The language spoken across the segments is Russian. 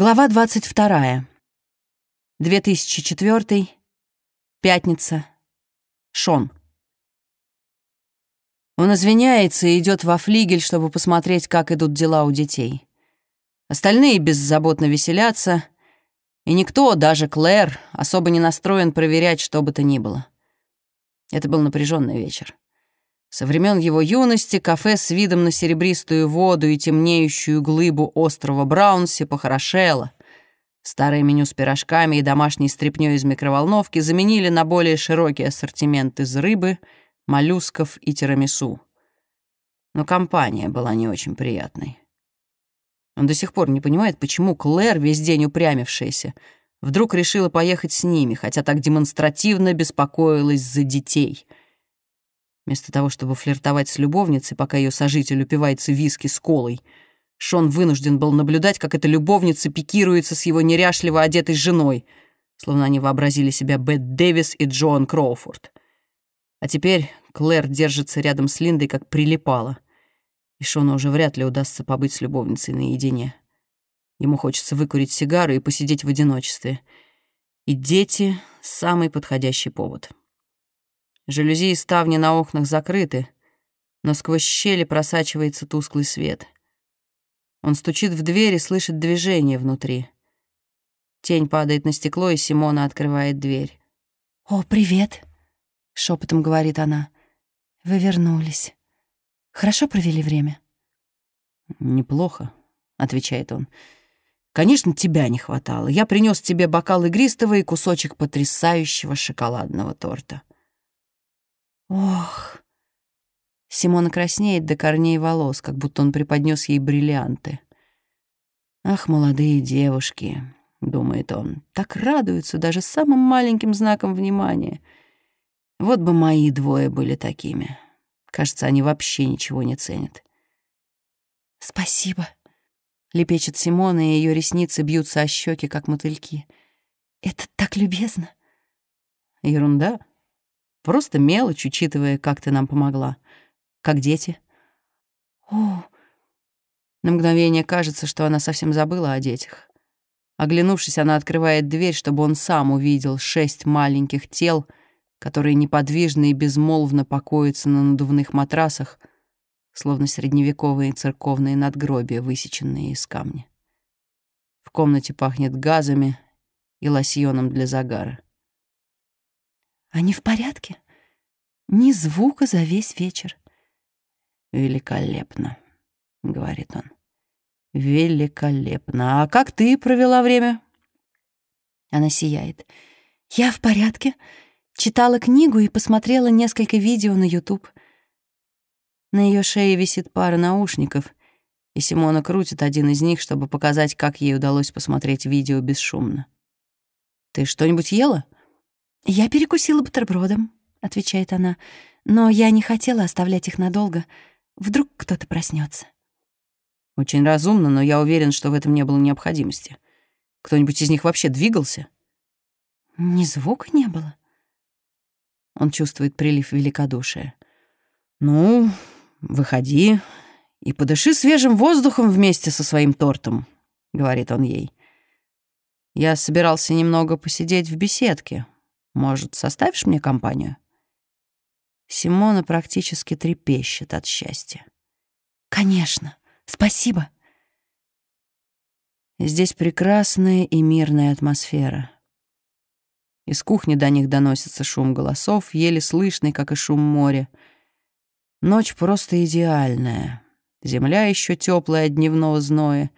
Глава 22. 2004. Пятница. Шон. Он извиняется и идет во флигель, чтобы посмотреть, как идут дела у детей. Остальные беззаботно веселятся, и никто, даже Клэр, особо не настроен проверять, что бы то ни было. Это был напряженный вечер. Со времен его юности кафе с видом на серебристую воду и темнеющую глыбу острова Браунси похорошело. Старое меню с пирожками и домашней стряпнёй из микроволновки заменили на более широкий ассортимент из рыбы, моллюсков и тирамису. Но компания была не очень приятной. Он до сих пор не понимает, почему Клэр, весь день упрямившаяся, вдруг решила поехать с ними, хотя так демонстративно беспокоилась за детей — Вместо того, чтобы флиртовать с любовницей, пока ее сожитель упивается виски с колой, Шон вынужден был наблюдать, как эта любовница пикируется с его неряшливо одетой женой, словно они вообразили себя Бет Дэвис и Джоан Кроуфорд. А теперь Клэр держится рядом с Линдой, как прилипала, и Шону уже вряд ли удастся побыть с любовницей наедине. Ему хочется выкурить сигару и посидеть в одиночестве. И дети — самый подходящий повод. Жалюзи и ставни на окнах закрыты, но сквозь щели просачивается тусклый свет. Он стучит в дверь и слышит движение внутри. Тень падает на стекло, и Симона открывает дверь. «О, привет!» — шепотом говорит она. «Вы вернулись. Хорошо провели время?» «Неплохо», — отвечает он. «Конечно, тебя не хватало. Я принес тебе бокал игристого и кусочек потрясающего шоколадного торта». Ох. Симона краснеет до корней волос, как будто он преподнес ей бриллианты. «Ах, молодые девушки», — думает он, — «так радуются даже самым маленьким знаком внимания. Вот бы мои двое были такими. Кажется, они вообще ничего не ценят». «Спасибо», — лепечет Симона, и ее ресницы бьются о щеки, как мотыльки. «Это так любезно». «Ерунда», Просто мелочь, учитывая, как ты нам помогла. Как дети. О, на мгновение кажется, что она совсем забыла о детях. Оглянувшись, она открывает дверь, чтобы он сам увидел шесть маленьких тел, которые неподвижно и безмолвно покоятся на надувных матрасах, словно средневековые церковные надгробия, высеченные из камня. В комнате пахнет газами и лосьоном для загара. Они в порядке? Ни звука за весь вечер. «Великолепно», — говорит он. «Великолепно. А как ты провела время?» Она сияет. «Я в порядке. Читала книгу и посмотрела несколько видео на YouTube». На ее шее висит пара наушников, и Симона крутит один из них, чтобы показать, как ей удалось посмотреть видео бесшумно. «Ты что-нибудь ела?» «Я перекусила бутербродом», — отвечает она, «но я не хотела оставлять их надолго. Вдруг кто-то проснется. «Очень разумно, но я уверен, что в этом не было необходимости. Кто-нибудь из них вообще двигался?» «Ни звука не было». Он чувствует прилив великодушия. «Ну, выходи и подыши свежим воздухом вместе со своим тортом», — говорит он ей. «Я собирался немного посидеть в беседке, может, составишь мне компанию?» Симона практически трепещет от счастья. «Конечно, спасибо». Здесь прекрасная и мирная атмосфера. Из кухни до них доносится шум голосов, еле слышный, как и шум моря. Ночь просто идеальная. Земля еще теплая от дневного зноя.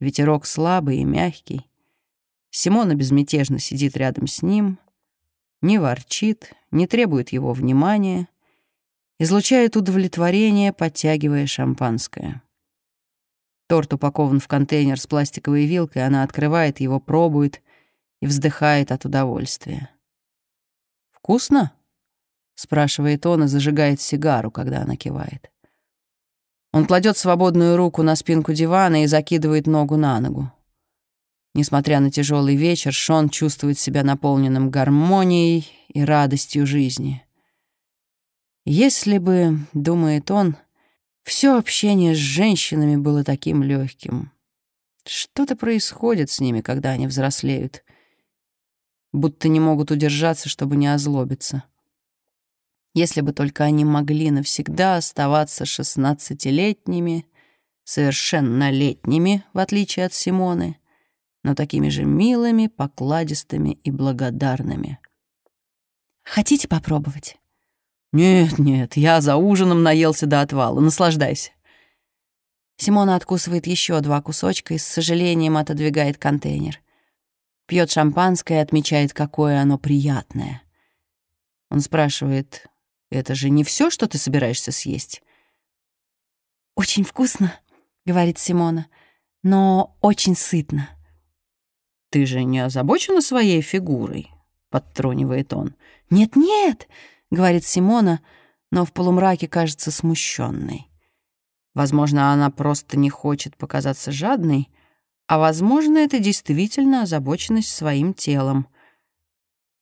Ветерок слабый и мягкий. Симона безмятежно сидит рядом с ним, не ворчит, не требует его внимания, излучает удовлетворение, подтягивая шампанское. Торт упакован в контейнер с пластиковой вилкой, она открывает его, пробует и вздыхает от удовольствия. «Вкусно?» — спрашивает он и зажигает сигару, когда она кивает. Он кладет свободную руку на спинку дивана и закидывает ногу на ногу. Несмотря на тяжелый вечер, Шон чувствует себя наполненным гармонией и радостью жизни. Если бы, думает он, все общение с женщинами было таким легким, Что-то происходит с ними, когда они взрослеют. Будто не могут удержаться, чтобы не озлобиться. Если бы только они могли навсегда оставаться шестнадцатилетними, совершеннолетними, в отличие от Симоны, но такими же милыми, покладистыми и благодарными. «Хотите попробовать?» «Нет, нет, я за ужином наелся до отвала. Наслаждайся». Симона откусывает еще два кусочка и с сожалением отодвигает контейнер. Пьет шампанское и отмечает, какое оно приятное. Он спрашивает, «Это же не все, что ты собираешься съесть?» «Очень вкусно», — говорит Симона, «но очень сытно». «Ты же не озабочена своей фигурой?» — подтронивает он. «Нет-нет», — говорит Симона, но в полумраке кажется смущенной. Возможно, она просто не хочет показаться жадной, а, возможно, это действительно озабоченность своим телом.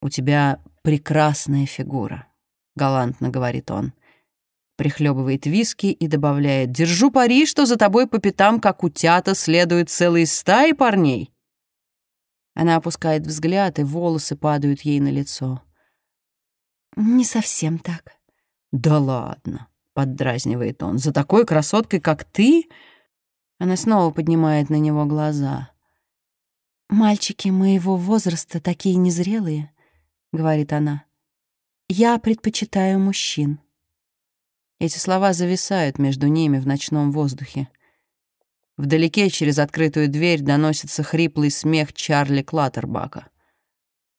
«У тебя прекрасная фигура», — галантно говорит он. Прихлебывает виски и добавляет «Держу пари, что за тобой по пятам, как утята, следует целые стаи парней». Она опускает взгляд, и волосы падают ей на лицо. «Не совсем так». «Да ладно», поддразнивает он. «За такой красоткой, как ты?» Она снова поднимает на него глаза. «Мальчики моего возраста такие незрелые», — говорит она. «Я предпочитаю мужчин». Эти слова зависают между ними в ночном воздухе. Вдалеке через открытую дверь доносится хриплый смех Чарли Клаттербака.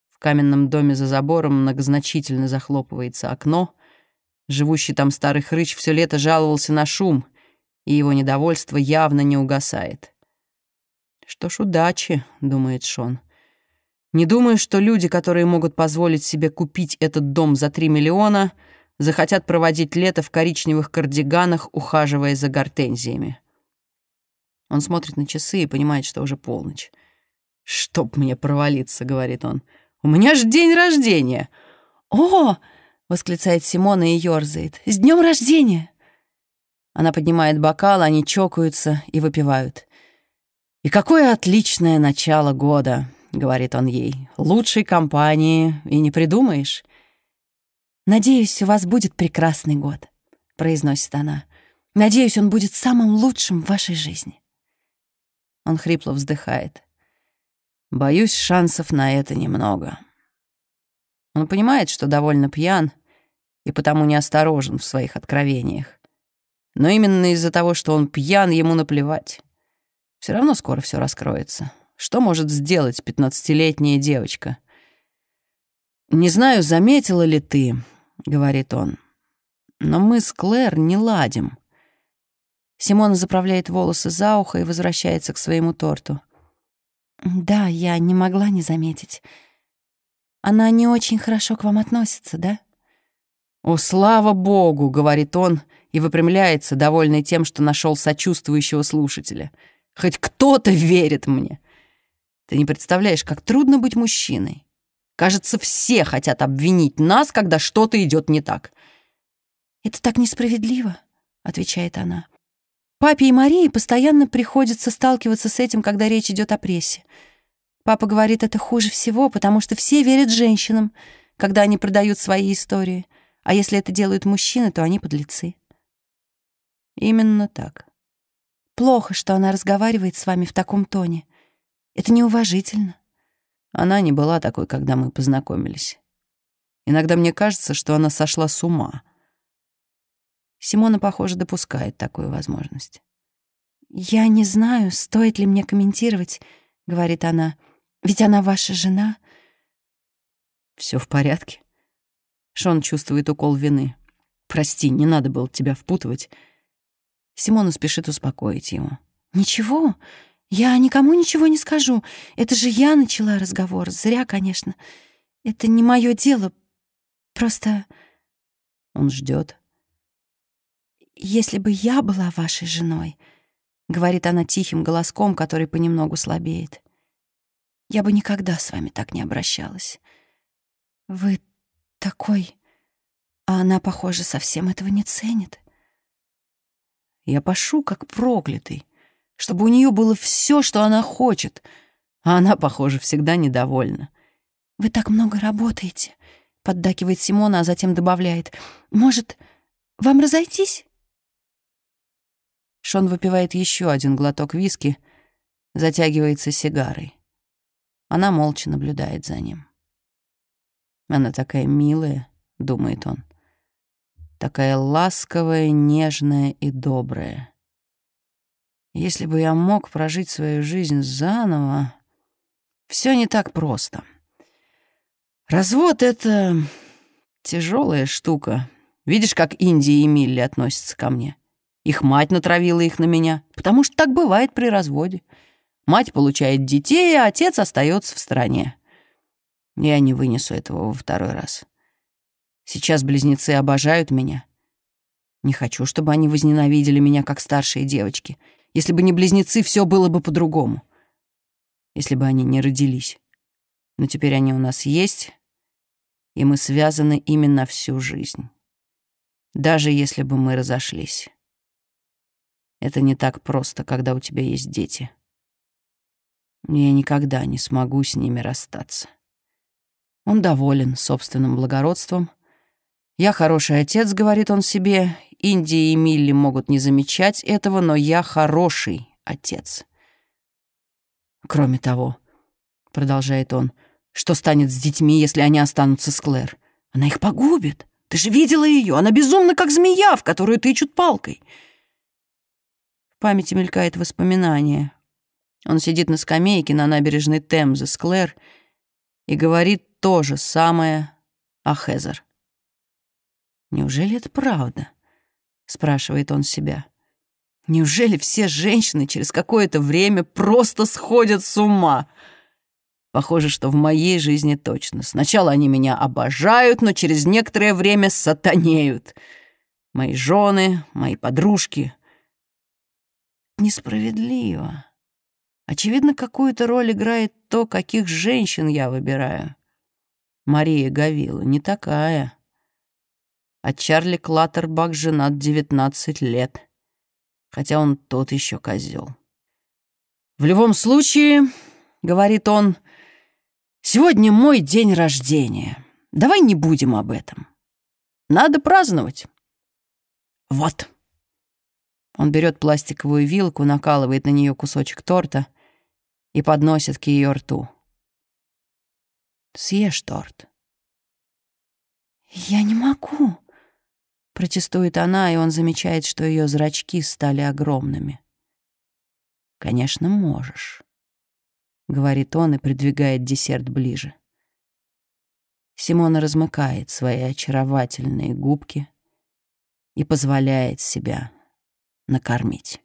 В каменном доме за забором многозначительно захлопывается окно — Живущий там старый хрыч все лето жаловался на шум, и его недовольство явно не угасает. «Что ж, удачи», — думает Шон. «Не думаю, что люди, которые могут позволить себе купить этот дом за три миллиона, захотят проводить лето в коричневых кардиганах, ухаживая за гортензиями». Он смотрит на часы и понимает, что уже полночь. «Чтоб мне провалиться», — говорит он. «У меня же день рождения!» «О!» — восклицает Симона и ёрзает. «С днем рождения!» Она поднимает бокал, они чокаются и выпивают. «И какое отличное начало года!» — говорит он ей. «Лучшей компании и не придумаешь». «Надеюсь, у вас будет прекрасный год», — произносит она. «Надеюсь, он будет самым лучшим в вашей жизни». Он хрипло вздыхает. «Боюсь, шансов на это немного». Он понимает, что довольно пьян и потому неосторожен в своих откровениях. Но именно из-за того, что он пьян, ему наплевать. Все равно скоро все раскроется. Что может сделать пятнадцатилетняя девочка? «Не знаю, заметила ли ты», — говорит он, «но мы с Клэр не ладим». Симона заправляет волосы за ухо и возвращается к своему торту. «Да, я не могла не заметить. Она не очень хорошо к вам относится, да?» «О, слава богу!» — говорит он и выпрямляется, довольный тем, что нашел сочувствующего слушателя. «Хоть кто-то верит мне!» Ты не представляешь, как трудно быть мужчиной. Кажется, все хотят обвинить нас, когда что-то идет не так. «Это так несправедливо», — отвечает она. «Папе и Марии постоянно приходится сталкиваться с этим, когда речь идет о прессе. Папа говорит, это хуже всего, потому что все верят женщинам, когда они продают свои истории. А если это делают мужчины, то они подлецы. Именно так. Плохо, что она разговаривает с вами в таком тоне. Это неуважительно. Она не была такой, когда мы познакомились. Иногда мне кажется, что она сошла с ума. Симона, похоже, допускает такую возможность. «Я не знаю, стоит ли мне комментировать», — говорит она. Ведь она ваша жена. Все в порядке. Шон чувствует укол вины. Прости, не надо было тебя впутывать. Симона спешит успокоить его. Ничего, я никому ничего не скажу. Это же я начала разговор. Зря, конечно. Это не мое дело. Просто... Он ждет. Если бы я была вашей женой, говорит она тихим голоском, который понемногу слабеет, я бы никогда с вами так не обращалась. Вы такой... А она, похоже, совсем этого не ценит. Я пошу, как проклятый. чтобы у нее было все, что она хочет, а она, похоже, всегда недовольна. «Вы так много работаете», — поддакивает Симона, а затем добавляет. «Может, вам разойтись?» Шон выпивает еще один глоток виски, затягивается сигарой. Она молча наблюдает за ним. Она такая милая, думает он. Такая ласковая, нежная и добрая. Если бы я мог прожить свою жизнь заново, все не так просто. Развод — это тяжелая штука. Видишь, как Индия и Милли относятся ко мне? Их мать натравила их на меня, потому что так бывает при разводе. Мать получает детей, а отец остается в стороне. Я не вынесу этого во второй раз. Сейчас близнецы обожают меня. Не хочу, чтобы они возненавидели меня, как старшие девочки. Если бы не близнецы, все было бы по-другому. Если бы они не родились. Но теперь они у нас есть, и мы связаны именно всю жизнь. Даже если бы мы разошлись. Это не так просто, когда у тебя есть дети. Я никогда не смогу с ними расстаться. Он доволен собственным благородством. «Я хороший отец», — говорит он себе. «Инди и Милли могут не замечать этого, но я хороший отец». «Кроме того», — продолжает он, — «что станет с детьми, если они останутся с Клэр? Она их погубит. Ты же видела ее, она безумна, как змея, в которую тычут палкой». Памяти мелькает воспоминание. Он сидит на скамейке на набережной Темзы с Клэр и говорит то же самое о Хезер. «Неужели это правда?» — спрашивает он себя. «Неужели все женщины через какое-то время просто сходят с ума?» Похоже, что в моей жизни точно. Сначала они меня обожают, но через некоторое время сатанеют. Мои жены, мои подружки. Несправедливо. Очевидно, какую-то роль играет то, каких женщин я выбираю. Мария Гавила не такая. А Чарли Клаттербак женат 19 лет, хотя он тот еще козел. В любом случае, говорит он, сегодня мой день рождения. Давай не будем об этом. Надо праздновать. Вот. Он берет пластиковую вилку, накалывает на нее кусочек торта и подносит к ее рту. Съешь торт. «Я не могу», — протестует она, и он замечает, что ее зрачки стали огромными. «Конечно, можешь», — говорит он и придвигает десерт ближе. Симона размыкает свои очаровательные губки и позволяет себя накормить.